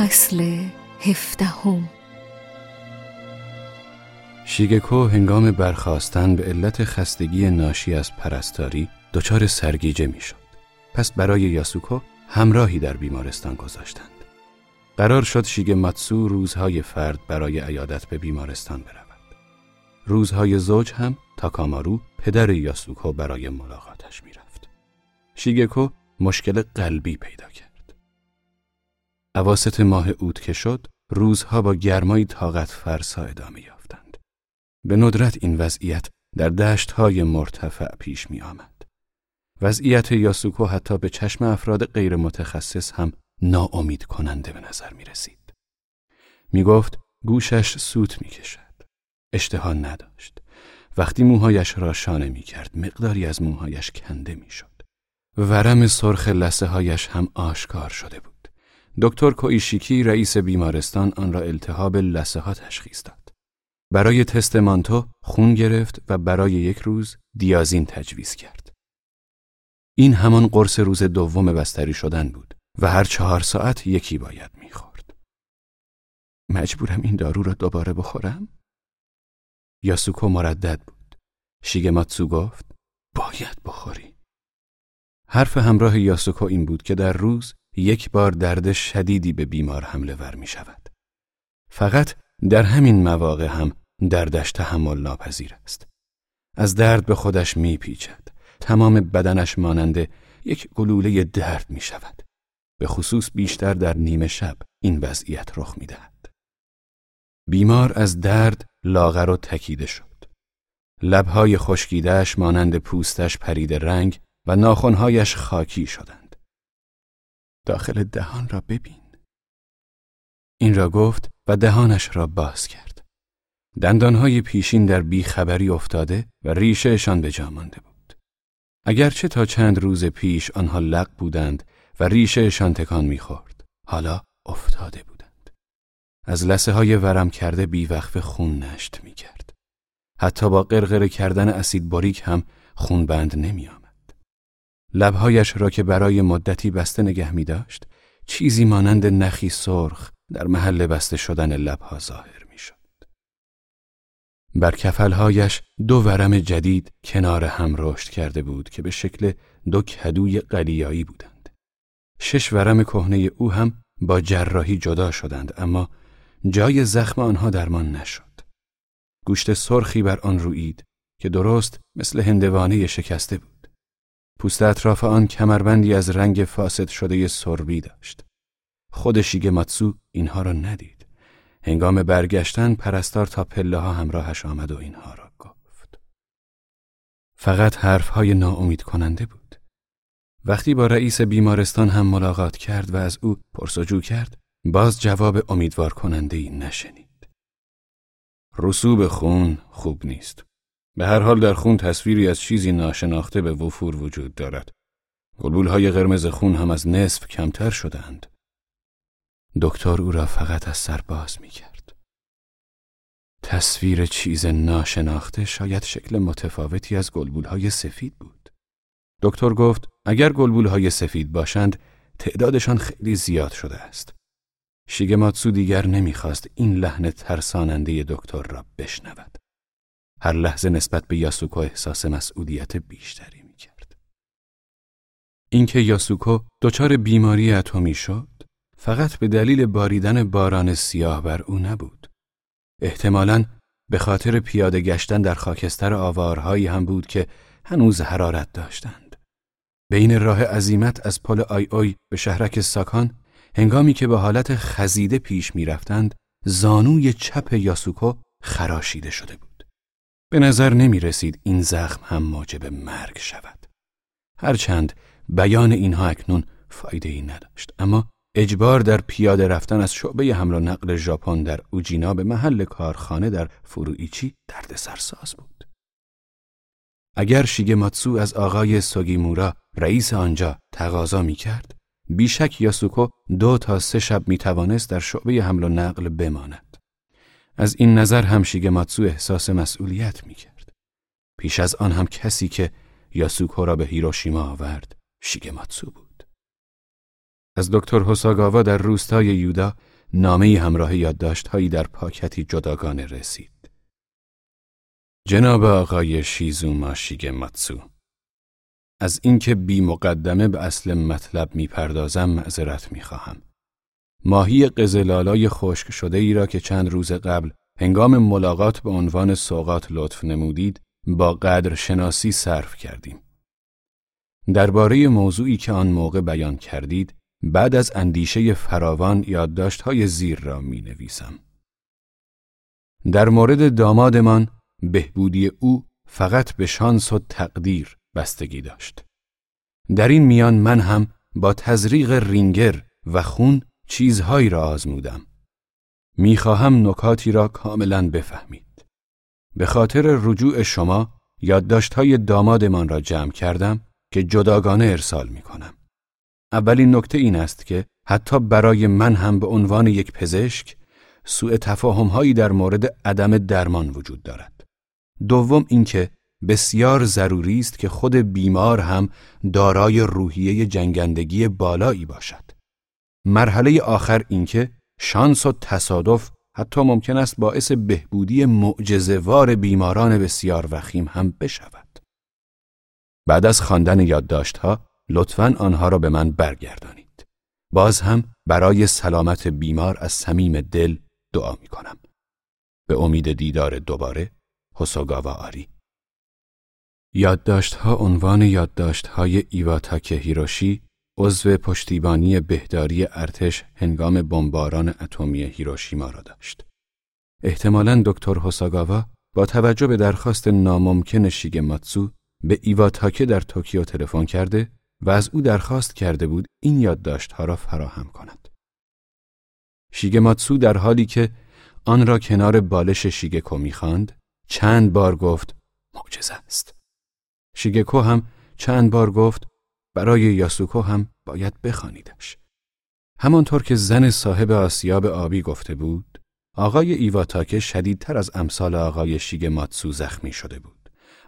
فصل هفدهم شیگکو هنگام برخواستن به علت خستگی ناشی از پرستاری دچار سرگیجه می‌شد. پس برای یاسوکو همراهی در بیمارستان گذاشتند. قرار شد شیگ ماتسو روزهای فرد برای عیادت به بیمارستان برود. روزهای زوج هم تاکامارو پدر یاسوکو برای ملاقاتش می‌رفت. شیگکو مشکل قلبی پیدا کرد. عواست ماه اوت که شد روزها با گرمای طاقت فرسا ادامه یافتند. به ندرت این وضعیت در دشتهای مرتفع پیش می آمد. وضعیت یاسوکو حتی به چشم افراد غیر متخصص هم ناامید کننده به نظر می رسید. می گفت گوشش سوت می کشد. اشتها نداشت. وقتی موهایش را شانه می کرد مقداری از موهایش کنده می شد. ورم سرخ لسه هایش هم آشکار شده بود. دکتر کویشیکی رئیس بیمارستان آن را التهاب لسه ها تشخیص داد. برای تست مانتو خون گرفت و برای یک روز دیازین تجویز کرد. این همان قرص روز دوم بستری شدن بود و هر چهار ساعت یکی باید می‌خورد. مجبورم این دارو را دوباره بخورم؟ یاسوکو مردد بود. شیگماتسو گفت باید بخوری. حرف همراه یاسوکو این بود که در روز یک بار درد شدیدی به بیمار حمله ور می شود. فقط در همین مواقع هم دردش تحمل ناپذیر است. از درد به خودش می پیچد. تمام بدنش مانند یک گلوله درد می شود. به خصوص بیشتر در نیمه شب این وضعیت رخ می دهد. بیمار از درد لاغر و تکیده شد. لبهای خشکیدهش مانند پوستش پرید رنگ و ناخونهایش خاکی شدند. داخل دهان را ببین. این را گفت و دهانش را باز کرد. دندانهای پیشین در بیخبری افتاده و ریشهشان به جا مانده بود. اگرچه تا چند روز پیش آنها لق بودند و ریشهشان تکان می‌خورد. حالا افتاده بودند. از لسه های ورم کرده بیوقف خون نشت می‌کرد. حتی با قرقره کردن اسید باریک هم خون بند نمی آمد. لبهایش را که برای مدتی بسته نگه می داشت، چیزی مانند نخی سرخ در محل بسته شدن لبها ظاهر می شد. بر کفلهایش دو ورم جدید کنار هم رشد کرده بود که به شکل دو کدوی قلیایی بودند. شش ورم کهنه او هم با جراحی جدا شدند اما جای زخم آنها درمان نشد. گوشت سرخی بر آن روید که درست مثل هندوانه شکسته بود. پوست اطراف آن کمربندی از رنگ فاسد شده سربی داشت. خود ماتسو اینها را ندید. هنگام برگشتن پرستار تا پله ها همراهش آمد و اینها را گفت. فقط حرفهای ناامید کننده بود. وقتی با رئیس بیمارستان هم ملاقات کرد و از او پرسجو کرد، باز جواب امیدوار کننده ای نشنید. رسوب خون خوب نیست. به هر حال در خون تصویری از چیزی ناشناخته به وفور وجود دارد. های قرمز خون هم از نصف کمتر شدند. دکتر او را فقط از سر باز می کرد. تصویر چیز ناشناخته شاید شکل متفاوتی از های سفید بود. دکتر گفت اگر های سفید باشند تعدادشان خیلی زیاد شده است. شیگماتسو دیگر نمی‌خواست این لحن ترساننده دکتر را بشنود. هر لحظه نسبت به یاسوکو احساس مسئولیت بیشتری می‌کرد. اینکه یاسوکو دچار بیماری اتمی شد فقط به دلیل باریدن باران سیاه بر او نبود. احتمالاً به خاطر پیاده گشتن در خاکستر آوارهایی هم بود که هنوز حرارت داشتند. بین راه عزیمت از پل آی آی به شهرک ساکان هنگامی که به حالت خزیده پیش می رفتند زانوی چپ یاسوکو خراشیده شده بود. به نظر نمی رسید این زخم هم موجب مرگ شود. هرچند بیان اینها اکنون فایده ای نداشت اما اجبار در پیاده رفتن از شعبه حمل و نقل ژاپن در اوجینا به محل کارخانه در فروئیچی درد سرساز بود. اگر شیگماتسو از آقای سوگیمورا رئیس آنجا تقاضا می کرد بیشک یاسوکو دو تا سه شب می توانست در شعبه حمل و نقل بماند. از این نظر هم شیگماتسو احساس مسئولیت می کرد. پیش از آن هم کسی که یاسوکو را به هیروشیما آورد شیگماتسو بود. از دکتر حساگاوا در روستای یودا نامه همراه یادداشتهایی در پاکتی جداگانه رسید. جناب آقای شیزوما ماتسو از اینکه بی مقدمه به اصل مطلب می‌پردازم معذرت می‌خواهم. ماهی قزلالای خشک شده ای را که چند روز قبل هنگام ملاقات به عنوان سوقات لطف نمودید با قدر شناسی صرف کردیم. درباره موضوعی که آن موقع بیان کردید بعد از اندیشه فراوان یادداشت‌های زیر را می نویسم. در مورد دامادمان بهبودی او فقط به شانس و تقدیر بستگی داشت. در این میان من هم با تزریق رینگر و خون چیزهایی را آزمودم. می‌خواهم نکاتی را کاملا بفهمید. به خاطر رجوع شما یادداشت‌های دامادمان را جمع کردم که جداگانه ارسال می کنم. اولین نکته این است که حتی برای من هم به عنوان یک پزشک سوء تفاهم در مورد عدم درمان وجود دارد. دوم اینکه بسیار ضروری است که خود بیمار هم دارای روحیه جنگندگی بالایی باشد. مرحله آخر اینکه شانس و تصادف حتی ممکن است باعث بهبودی معجزه‌وار بیماران بسیار وخیم هم بشود. بعد از خواندن یادداشت‌ها لطفا آنها را به من برگردانید. باز هم برای سلامت بیمار از صمیم دل دعا می کنم. به امید دیدار دوباره هوسوگاوا آری یادداشت‌ها عنوان یادداشت‌های ایواتاک هیروشی عضو پشتیبانی بهداری ارتش هنگام بمباران اتمی هیروشیما را داشت. احتمالاً دکتر هوسوگاوا با توجه به درخواست ناممکن شیگماتسو به ایواتاکه در توکیو تلفن کرده و از او درخواست کرده بود این یادداشت‌ها را فراهم کند. شیگماتسو در حالی که آن را کنار بالش شیگکو می‌خواند، چند بار گفت معجزه است. شیگکو هم چند بار گفت برای یاسوکو هم باید بخوانیدش. همانطور که زن صاحب آسیاب آبی گفته بود، آقای ایواتاکه شدیدتر از امثال آقای شیگماتسو زخمی شده بود.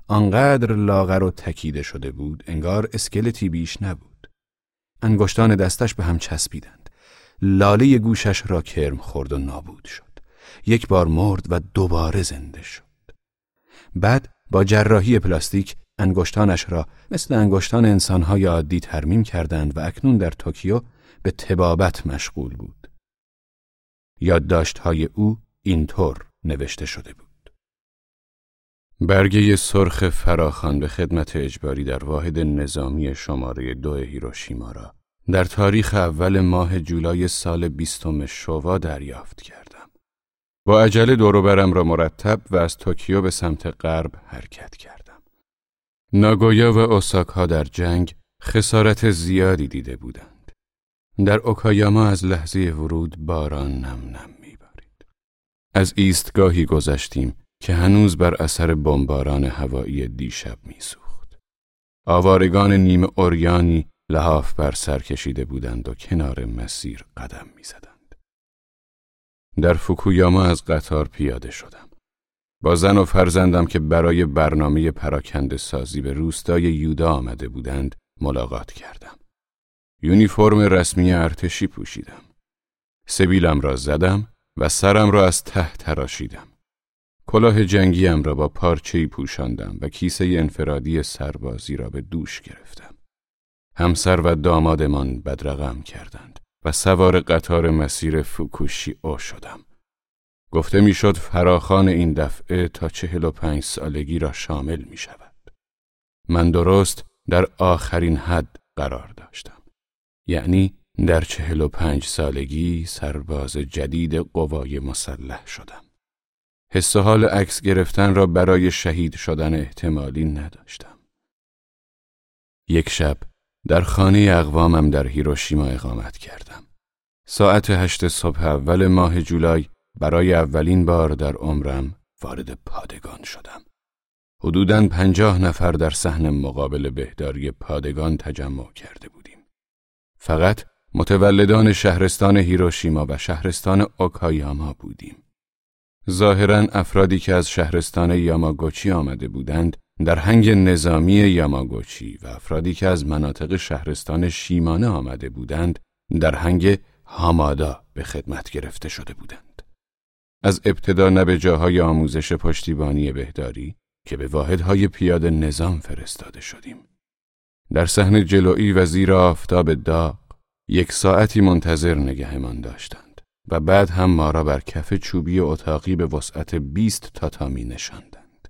آنقدر لاغر و تکیده شده بود انگار اسکلتی بیش نبود انگشتان دستش به هم چسبیدند لاله گوشش را کرم خورد و نابود شد یک بار مرد و دوباره زنده شد بعد با جراحی پلاستیک انگشتانش را مثل انگشتان انسانهای عادی ترمیم کردند و اکنون در توکیو به تبابت مشغول بود یادداشت‌های او اینطور نوشته شده بود برگه سرخ فراخان به خدمت اجباری در واحد نظامی شماره دو هیروشیما را در تاریخ اول ماه جولای سال بیستم شوا دریافت کردم. با عجله دوروبرم را مرتب و از توکیو به سمت غرب حرکت کردم. ناگویا و اوساکا در جنگ خسارت زیادی دیده بودند. در اوکایاما از لحظه ورود باران نم نم میبارید. از ایستگاهی گذشتیم که هنوز بر اثر بمباران هوایی دیشب میسوخت. آوارگان نیمه اوریانی لحاف بر سر کشیده بودند و کنار مسیر قدم می‌زدند. در فوکویاما از قطار پیاده شدم. با زن و فرزندم که برای برنامه پراکند سازی به روستای یودا آمده بودند ملاقات کردم. یونیفرم رسمی ارتشی پوشیدم. سبیلم را زدم و سرم را از ته تراشیدم. کلاه جنگیم را با پارچه‌ای پوشاندم و کیسه انفرادی سربازی را به دوش گرفتم. همسر و دامادمان بدرقم کردند و سوار قطار مسیر فوکوشی او شدم. گفته می‌شد فراخان این دفعه تا چهل و پنج سالگی را شامل می شود. من درست در آخرین حد قرار داشتم. یعنی در چهل و پنج سالگی سرباز جدید قوای مسلح شدم. حس حال عکس گرفتن را برای شهید شدن احتمالی نداشتم. یک شب در خانه اقوامم در هیروشیما اقامت کردم. ساعت هشت صبح اول ماه جولای برای اولین بار در عمرم وارد پادگان شدم. حدوداً پنجاه نفر در صحن مقابل بهداری پادگان تجمع کرده بودیم. فقط متولدان شهرستان هیروشیما و شهرستان اوکایاما بودیم. ظاهرا افرادی که از شهرستان یاماگوچی آمده بودند در هنگ نظامی یاماگوچی و افرادی که از مناطق شهرستان شیمانه آمده بودند در هنگ هامادا به خدمت گرفته شده بودند. از ابتدا نه به جاهای آموزش پشتیبانی بهداری که به واحدهای پیاده نظام فرستاده شدیم. در صحنه جلویی و زیر آفتاب داغ یک ساعتی منتظر نگهمان داشتند و بعد هم ما را بر کف چوبی اتاقی به وسعت بیست تاتامی نشاندند.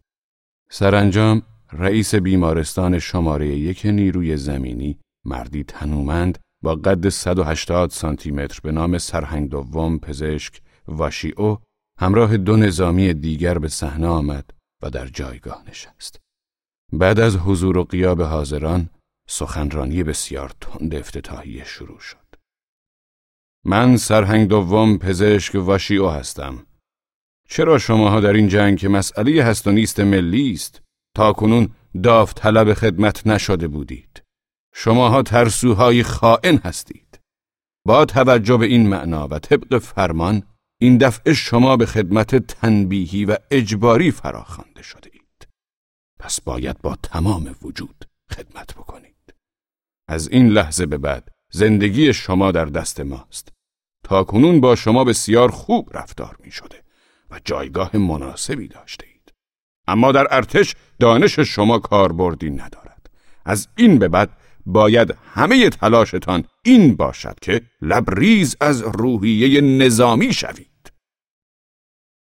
سرانجام رئیس بیمارستان شماره یک نیروی زمینی مردی تنومند با قد 180 سانتی متر به نام سرهنگ دوم پزشک واشیو همراه دو نظامی دیگر به صحنه آمد و در جایگاه نشست. بعد از حضور و قیاب حاضران سخنرانی بسیار تند افتتاحیه شروع شد. من سرهنگ دوم پزشک واشیو هستم. چرا شماها در این جنگ که مسئله هست و نیست ملی است تا کنون داوطلب خدمت نشده بودید؟ شماها ترسوهای خائن هستید. با توجه به این معنا و طبق فرمان این دفعه شما به خدمت تنبیهی و اجباری فراخوانده شده اید. پس باید با تمام وجود خدمت بکنید. از این لحظه به بعد زندگی شما در دست ماست. تا کنون با شما بسیار خوب رفتار می شده و جایگاه مناسبی داشته اید. اما در ارتش دانش شما کاربردی ندارد. از این به بعد باید همه تلاشتان این باشد که لبریز از روحیه نظامی شوید.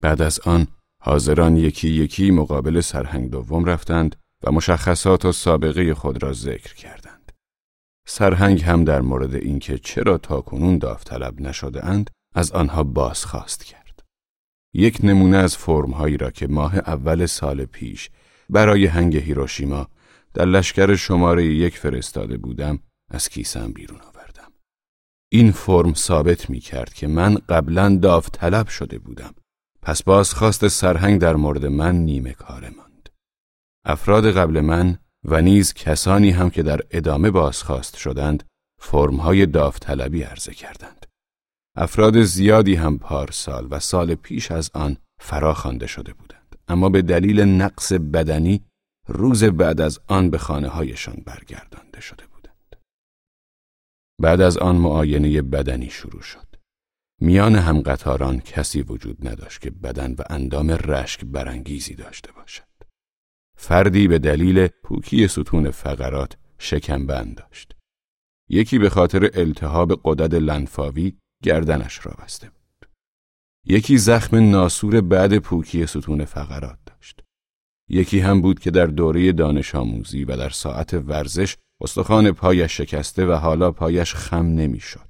بعد از آن حاضران یکی یکی مقابل سرهنگ دوم رفتند و مشخصات و سابقه خود را ذکر کردند. سرهنگ هم در مورد اینکه چرا تا کنون داوطلب نشده اند از آنها بازخواست کرد. یک نمونه از فرمهایی را که ماه اول سال پیش برای هنگ هیروشیما در لشکر شماره یک فرستاده بودم از کیسم بیرون آوردم. این فرم ثابت می کرد که من قبلا داوطلب شده بودم. پس بازخواست سرهنگ در مورد من نیمه کار ماند. افراد قبل من و نیز کسانی هم که در ادامه بازخواست شدند فرمهای داوطلبی عرضه کردند. افراد زیادی هم پارسال و سال پیش از آن فرا خوانده شده بودند اما به دلیل نقص بدنی روز بعد از آن به خانه هایشان برگردانده شده بودند. بعد از آن معاینه بدنی شروع شد. میان همقطاران کسی وجود نداشت که بدن و اندام رشک برانگیزی داشته باشد. فردی به دلیل پوکی ستون فقرات شکمبند داشت. یکی به خاطر التهاب قدد لنفاوی گردنش را بسته بود. یکی زخم ناسور بعد پوکی ستون فقرات داشت. یکی هم بود که در دوره دانش آموزی و در ساعت ورزش استخوان پایش شکسته و حالا پایش خم نمی‌شد.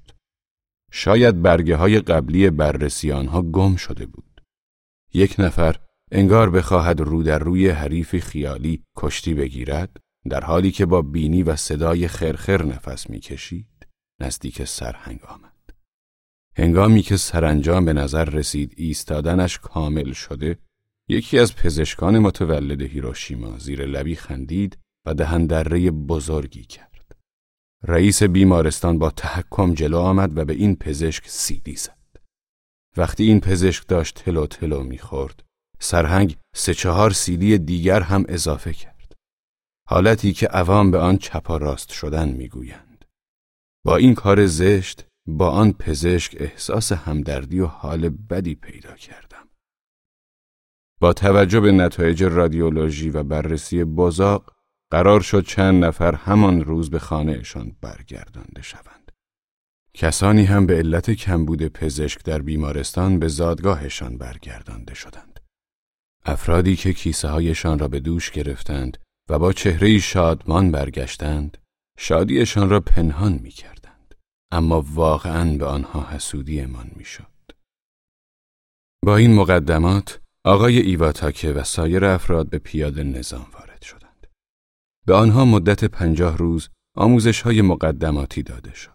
شاید برگه های قبلی بررسی آنها گم شده بود. یک نفر انگار بخواهد رو در روی حریف خیالی کشتی بگیرد در حالی که با بینی و صدای خرخر نفس می‌کشید نزدیک سرهنگ آمد. هنگامی که سرانجام به نظر رسید ایستادنش کامل شده یکی از پزشکان متولد هیروشیما زیر لبی خندید و دهندره بزرگی کرد. رئیس بیمارستان با تحکم جلو آمد و به این پزشک سیدی زد. وقتی این پزشک داشت تلو تلو می‌خورد، سرهنگ سه چهار سیدی دیگر هم اضافه کرد. حالتی که عوام به آن چپا راست شدن می‌گویند. با این کار زشت با آن پزشک احساس همدردی و حال بدی پیدا کردم. با توجه به نتایج رادیولوژی و بررسی بزاق قرار شد چند نفر همان روز به خانهشان برگردانده شوند. کسانی هم به علت کمبود پزشک در بیمارستان به زادگاهشان برگردانده شدند. افرادی که کیسه هایشان را به دوش گرفتند و با چهره شادمان برگشتند، شادیشان را پنهان می کردند. اما واقعا به آنها حسودیمان می شد. با این مقدمات آقای ایواتاکه و سایر افراد به پیاده نظام وارد. به آنها مدت پنجاه روز آموزش های مقدماتی داده شد.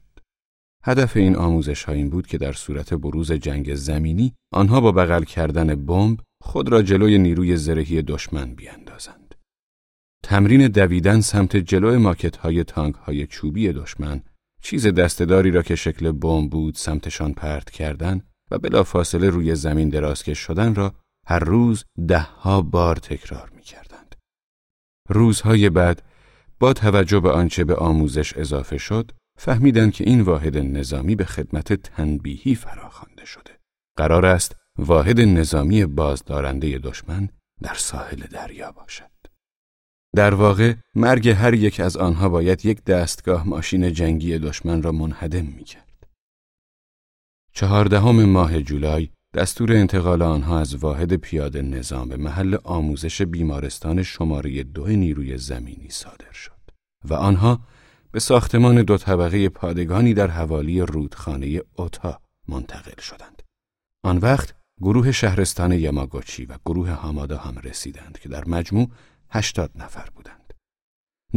هدف این آموزش ها این بود که در صورت بروز جنگ زمینی آنها با بغل کردن بمب خود را جلوی نیروی زرهی دشمن بیاندازند. تمرین دویدن سمت جلوی ماکت های تانک های چوبی دشمن چیز دستداری را که شکل بمب بود سمتشان پرت کردن و بلافاصله روی زمین درازکش شدن را هر روز دهها بار تکرار می کردند. روزهای بعد با توجه به آنچه به آموزش اضافه شد، فهمیدند که این واحد نظامی به خدمت تنبیهی فراخوانده شده. قرار است واحد نظامی بازدارنده دشمن در ساحل دریا باشد. در واقع مرگ هر یک از آنها باید یک دستگاه ماشین جنگی دشمن را منهدم می کرد. چهاردهم ماه جولای دستور انتقال آنها از واحد پیاده نظام به محل آموزش بیمارستان شماره دو نیروی زمینی صادر شد و آنها به ساختمان دو طبقه پادگانی در حوالی رودخانه اوتا منتقل شدند. آن وقت گروه شهرستان یاماگوچی و گروه هامادا هم رسیدند که در مجموع هشتاد نفر بودند.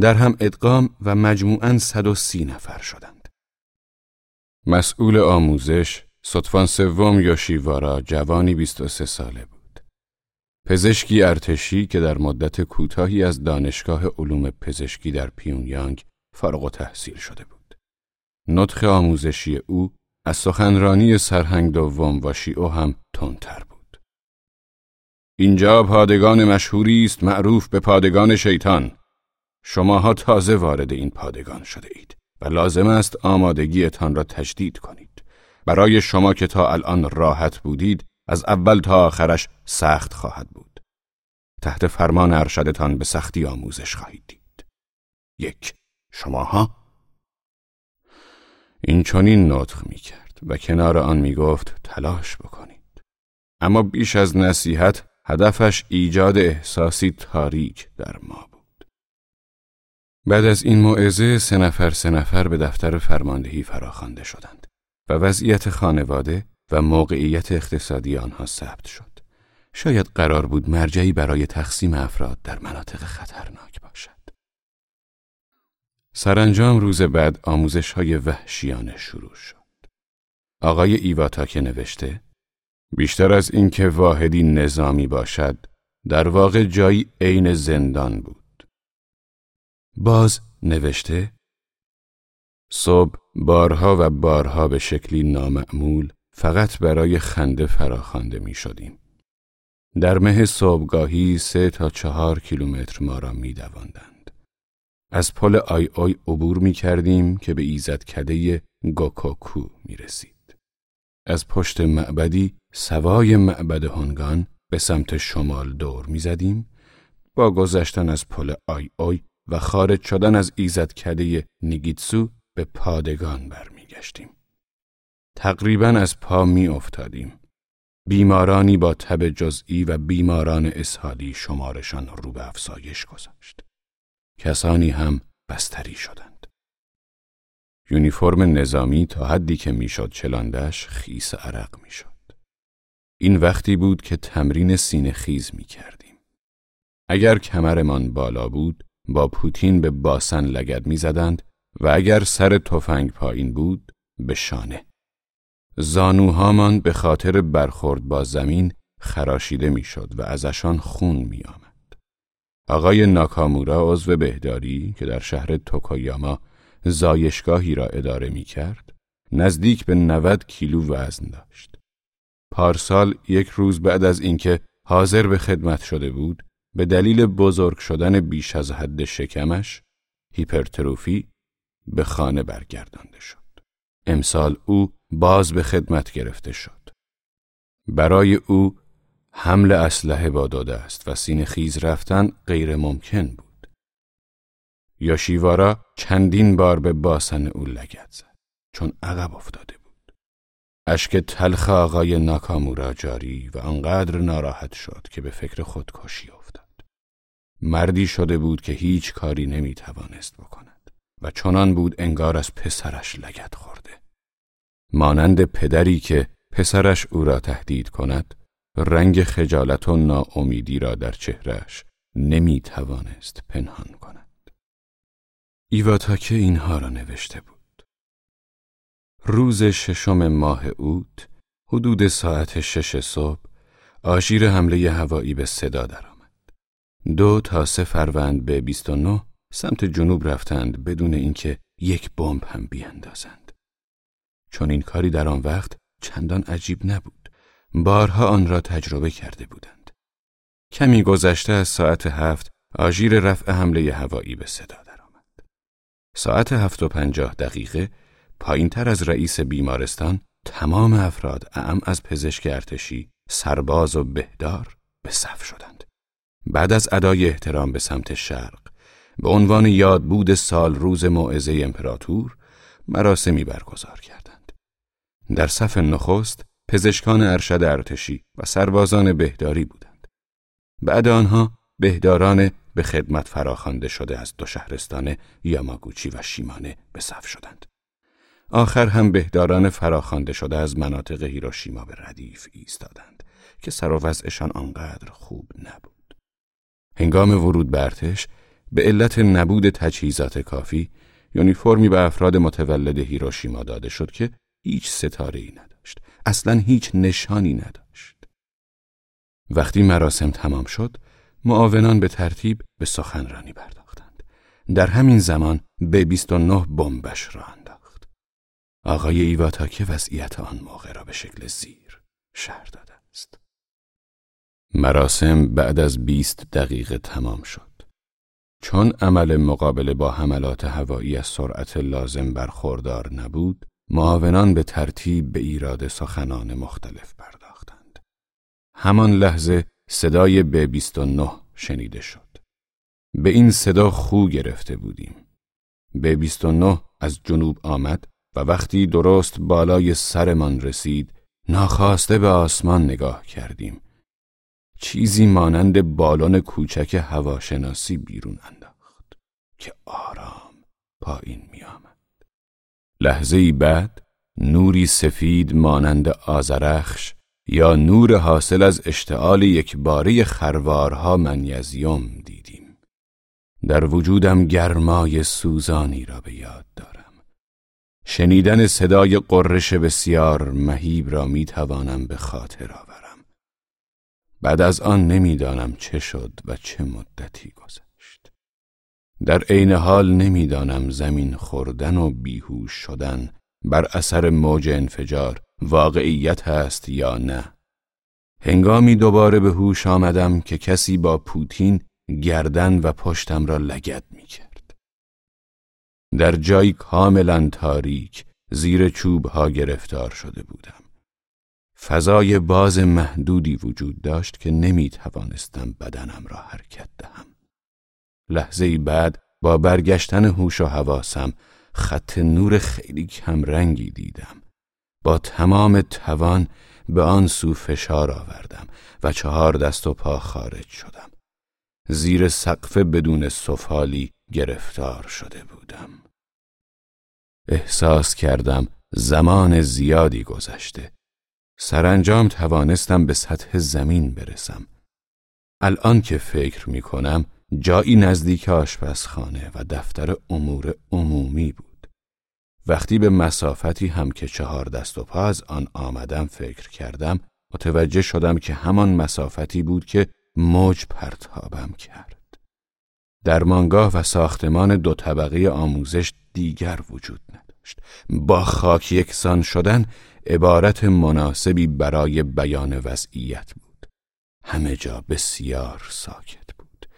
در هم ادغام و مجموعاً 130 نفر شدند. مسئول آموزش صدفان سوم یوشیوارا جوانی 23 ساله بود. پزشکی ارتشی که در مدت کوتاهی از دانشگاه علوم پزشکی در پیونیانگ فارغ و تحصیل شده بود. نطخ آموزشی او از سخنرانی سرهنگ دوم واشیو هم تندتر بود. اینجا پادگان مشهوری است معروف به پادگان شیطان. شماها تازه وارد این پادگان شده اید و لازم است آمادگیتان را تجدید کنید. برای شما که تا الان راحت بودید از اول تا آخرش سخت خواهد بود. تحت فرمان ارشدتان به سختی آموزش خواهید دید. یک شماها این چنین نطخ می کرد و کنار آن می گفت تلاش بکنید. اما بیش از نصیحت هدفش ایجاد احساسی تاریک در ما بود. بعد از این موعظه سه نفر سه نفر به دفتر فرماندهی فراخوانده شدند و وضعیت خانواده و موقعیت اقتصادی آنها ثبت شد. شاید قرار بود مرجعی برای تقسیم افراد در مناطق خطرناک باشد. سرانجام روز بعد آموزش های وحشیانه شروع شد. آقای ایواتا که نوشته بیشتر از اینکه واحدی نظامی باشد در واقع جایی عین زندان بود. باز نوشته صبح بارها و بارها به شکلی نامعمول فقط برای خنده فراخوانده می شدیم. در مه صبحگاهی سه تا چهار کیلومتر ما را می دواندند. از پل آی آی عبور می کردیم که به ایزد کده گوکوکو می رسید. از پشت معبدی سوای معبد هنگان به سمت شمال دور می زدیم. با گذشتن از پل آی آی و خارج شدن از ایزد کده نیگیتسو به پادگان برمیگشتیم. تقریبا از پا می افتادیم. بیمارانی با تب جزئی و بیماران اسحالی شمارشان رو به افزایش گذاشت. کسانی هم بستری شدند. یونیفرم نظامی تا حدی که می‌شد چلاندش خیس عرق می‌شد. این وقتی بود که تمرین سینه خیز می کردیم. اگر کمرمان بالا بود با پوتین به باسن لگد می زدند و اگر سر تفنگ پایین بود به شانه. زانوهامان به خاطر برخورد با زمین خراشیده می‌شد و ازشان خون می آمد. آقای ناکامورا عضو بهداری که در شهر توکایاما زایشگاهی را اداره می کرد، نزدیک به 90 کیلو وزن داشت. پارسال یک روز بعد از اینکه حاضر به خدمت شده بود، به دلیل بزرگ شدن بیش از حد شکمش، هیپرتروفی به خانه برگردانده شد. امسال او باز به خدمت گرفته شد. برای او حمل اسلحه با داده است و سینه خیز رفتن غیر ممکن بود. یاشیوارا چندین بار به باسن او لگت زد چون عقب افتاده بود. اشک تلخ آقای ناکامورا جاری و آنقدر ناراحت شد که به فکر خودکشی افتاد. مردی شده بود که هیچ کاری نمی توانست بکند و چنان بود انگار از پسرش لگت خورده. مانند پدری که پسرش او را تهدید کند رنگ خجالت و ناامیدی را در چهرش نمی توانست پنهان کند ایواتاکه اینها را نوشته بود روز ششم ماه اوت حدود ساعت شش صبح آژیر حمله هوایی به صدا درآمد. دو تا سه فروند به 29 سمت جنوب رفتند بدون اینکه یک بمب هم بیاندازند. چون این کاری در آن وقت چندان عجیب نبود. بارها آن را تجربه کرده بودند. کمی گذشته از ساعت هفت آژیر رفع حمله هوایی به صدا درآمد. ساعت هفت و پنجاه دقیقه پایین تر از رئیس بیمارستان تمام افراد اعم از پزشک ارتشی، سرباز و بهدار به صف شدند. بعد از ادای احترام به سمت شرق به عنوان یادبود سال روز موعظه امپراتور مراسمی برگزار کردند. در صف نخست پزشکان ارشد ارتشی و سربازان بهداری بودند. بعد آنها بهداران به خدمت فراخوانده شده از دو شهرستان یاماگوچی و شیمانه به صف شدند. آخر هم بهداران فراخوانده شده از مناطق هیروشیما به ردیف ایستادند که سر و وضعشان آنقدر خوب نبود. هنگام ورود به ارتش به علت نبود تجهیزات کافی یونیفرمی به افراد متولد هیروشیما داده شد که هیچ ستاره ای نداشت. اصلا هیچ نشانی نداشت. وقتی مراسم تمام شد، معاونان به ترتیب به سخنرانی پرداختند. در همین زمان به 29 بمبش را انداخت. آقای ایواتاکه وضعیت آن موقع را به شکل زیر شهر داده است. مراسم بعد از 20 دقیقه تمام شد. چون عمل مقابله با حملات هوایی از سرعت لازم برخوردار نبود، معاونان به ترتیب به ایراد سخنان مختلف پرداختند. همان لحظه صدای به 29 شنیده شد. به این صدا خو گرفته بودیم. به 29 از جنوب آمد و وقتی درست بالای سرمان رسید ناخواسته به آسمان نگاه کردیم. چیزی مانند بالون کوچک هواشناسی بیرون انداخت که آرام پایین می آمد. لحظه ای بعد نوری سفید مانند آزرخش یا نور حاصل از اشتعال یک باره خروارها منیزیوم دیدیم. در وجودم گرمای سوزانی را به یاد دارم. شنیدن صدای قررش بسیار مهیب را می توانم به خاطر آورم. بعد از آن نمی‌دانم چه شد و چه مدتی گذشت. در عین حال نمی‌دانم زمین خوردن و بیهوش شدن بر اثر موج انفجار واقعیت هست یا نه هنگامی دوباره به هوش آمدم که کسی با پوتین گردن و پشتم را لگد می کرد. در جایی کاملا تاریک زیر چوب ها گرفتار شده بودم. فضای باز محدودی وجود داشت که نمی توانستم بدنم را حرکت دهم. لحظه بعد با برگشتن هوش و حواسم خط نور خیلی کم رنگی دیدم. با تمام توان به آن سو فشار آوردم و چهار دست و پا خارج شدم. زیر سقف بدون سفالی گرفتار شده بودم. احساس کردم زمان زیادی گذشته. سرانجام توانستم به سطح زمین برسم. الان که فکر می کنم جایی نزدیک آشپزخانه و دفتر امور عمومی بود. وقتی به مسافتی هم که چهار دست و پا از آن آمدم فکر کردم متوجه شدم که همان مسافتی بود که موج پرتابم کرد. در مانگاه و ساختمان دو طبقه آموزش دیگر وجود نداشت. با خاک یکسان شدن عبارت مناسبی برای بیان وضعیت بود. همه جا بسیار ساکت بود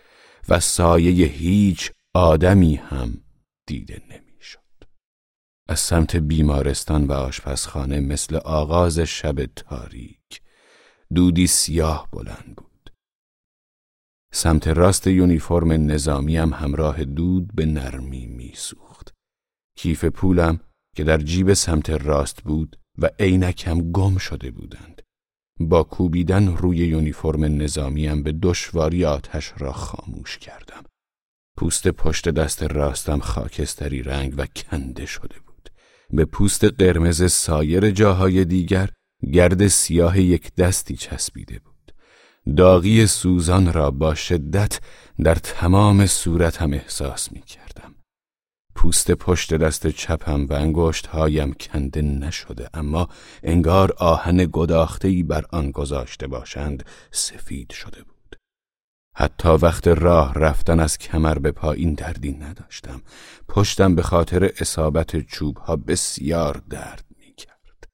و سایه هیچ آدمی هم دیده نمی. از سمت بیمارستان و آشپزخانه مثل آغاز شب تاریک دودی سیاه بلند بود. سمت راست یونیفرم نظامی هم همراه دود به نرمی میسوخت. کیف پولم که در جیب سمت راست بود و عینکم گم شده بودند. با کوبیدن روی یونیفرم نظامیم به دشواری آتش را خاموش کردم. پوست پشت دست راستم خاکستری رنگ و کنده شده بود. به پوست قرمز سایر جاهای دیگر گرد سیاه یک دستی چسبیده بود. داغی سوزان را با شدت در تمام صورتم احساس می کردم. پوست پشت دست چپم و انگشت هایم کنده نشده اما انگار آهن گداختهی بر آن گذاشته باشند سفید شده بود. حتی وقت راه رفتن از کمر به پایین دردی نداشتم. پشتم به خاطر اصابت چوب ها بسیار درد می کرد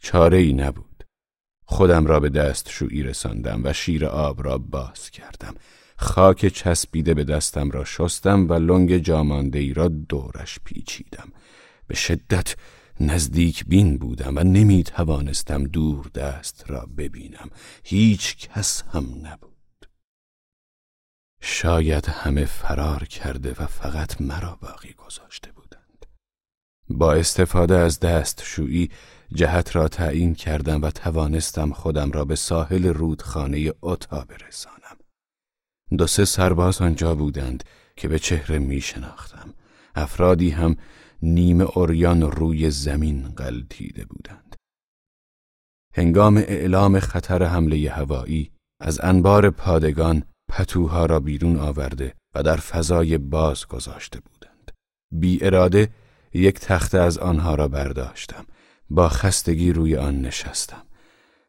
چاره ای نبود. خودم را به دستشویی رساندم و شیر آب را باز کردم. خاک چسبیده به دستم را شستم و لنگ جامانده ای را دورش پیچیدم. به شدت نزدیک بین بودم و نمی توانستم دور دست را ببینم. هیچ کس هم نبود. شاید همه فرار کرده و فقط مرا باقی گذاشته بودند. با استفاده از دستشویی جهت را تعیین کردم و توانستم خودم را به ساحل رودخانه اتا برسانم. دو سه سرباز آنجا بودند که به چهره می شناختم افرادی هم نیمه اوریان روی زمین غلطیده بودند. هنگام اعلام خطر حمله هوایی از انبار پادگان پتوها را بیرون آورده و در فضای باز گذاشته بودند. بی اراده یک تخته از آنها را برداشتم. با خستگی روی آن نشستم.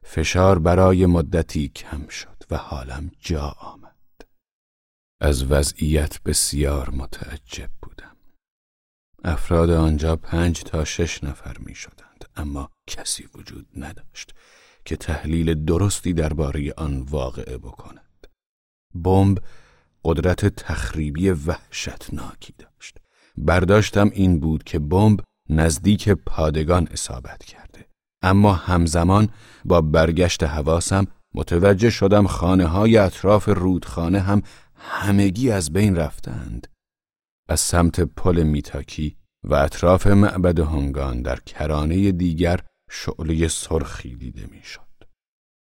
فشار برای مدتی کم شد و حالم جا آمد. از وضعیت بسیار متعجب بودم. افراد آنجا پنج تا شش نفر می شدند اما کسی وجود نداشت که تحلیل درستی درباره آن واقعه بکند. بمب قدرت تخریبی وحشتناکی داشت. برداشتم این بود که بمب نزدیک پادگان اصابت کرده. اما همزمان با برگشت حواسم متوجه شدم خانه های اطراف رودخانه هم همگی از بین رفتند. از سمت پل میتاکی و اطراف معبد هنگان در کرانه دیگر شعله سرخی دیده می‌شد.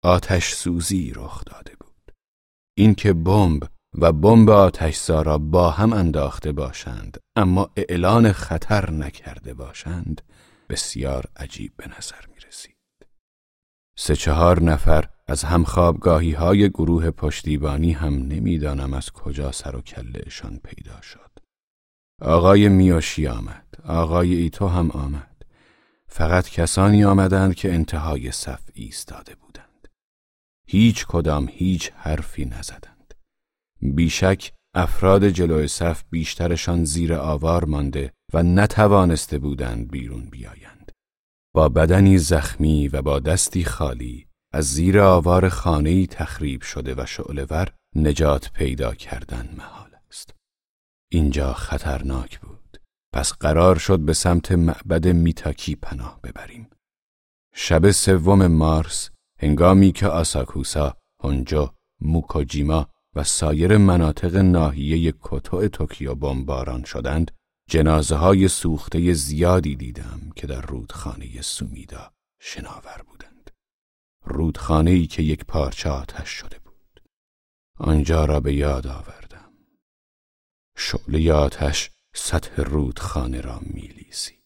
آتش سوزی رخ داده بود. اینکه بمب و بمب آتش را با هم انداخته باشند اما اعلان خطر نکرده باشند بسیار عجیب به نظر می رسید. سه چهار نفر از همخوابگاهی های گروه پشتیبانی هم نمی‌دانم از کجا سر و کلهشان پیدا شد. آقای میوشی آمد. آقای ایتو هم آمد. فقط کسانی آمدند که انتهای صف ایستاده بودند. هیچ کدام هیچ حرفی نزدند. بیشک افراد جلوی صف بیشترشان زیر آوار مانده و نتوانسته بودند بیرون بیایند. با بدنی زخمی و با دستی خالی از زیر آوار خانه‌ای تخریب شده و شعلور نجات پیدا کردن محال اینجا خطرناک بود. پس قرار شد به سمت معبد میتاکی پناه ببریم. شب سوم مارس هنگامی که آساکوسا، هونجو، موکوجیما و سایر مناطق ناحیه کوتو توکیو بمباران شدند جنازه های سوخته زیادی دیدم که در رودخانه سومیدا شناور بودند. رودخانه ای که یک پارچه آتش شده بود. آنجا را به یاد آورد شعله آتش سطح رودخانه را میلیسی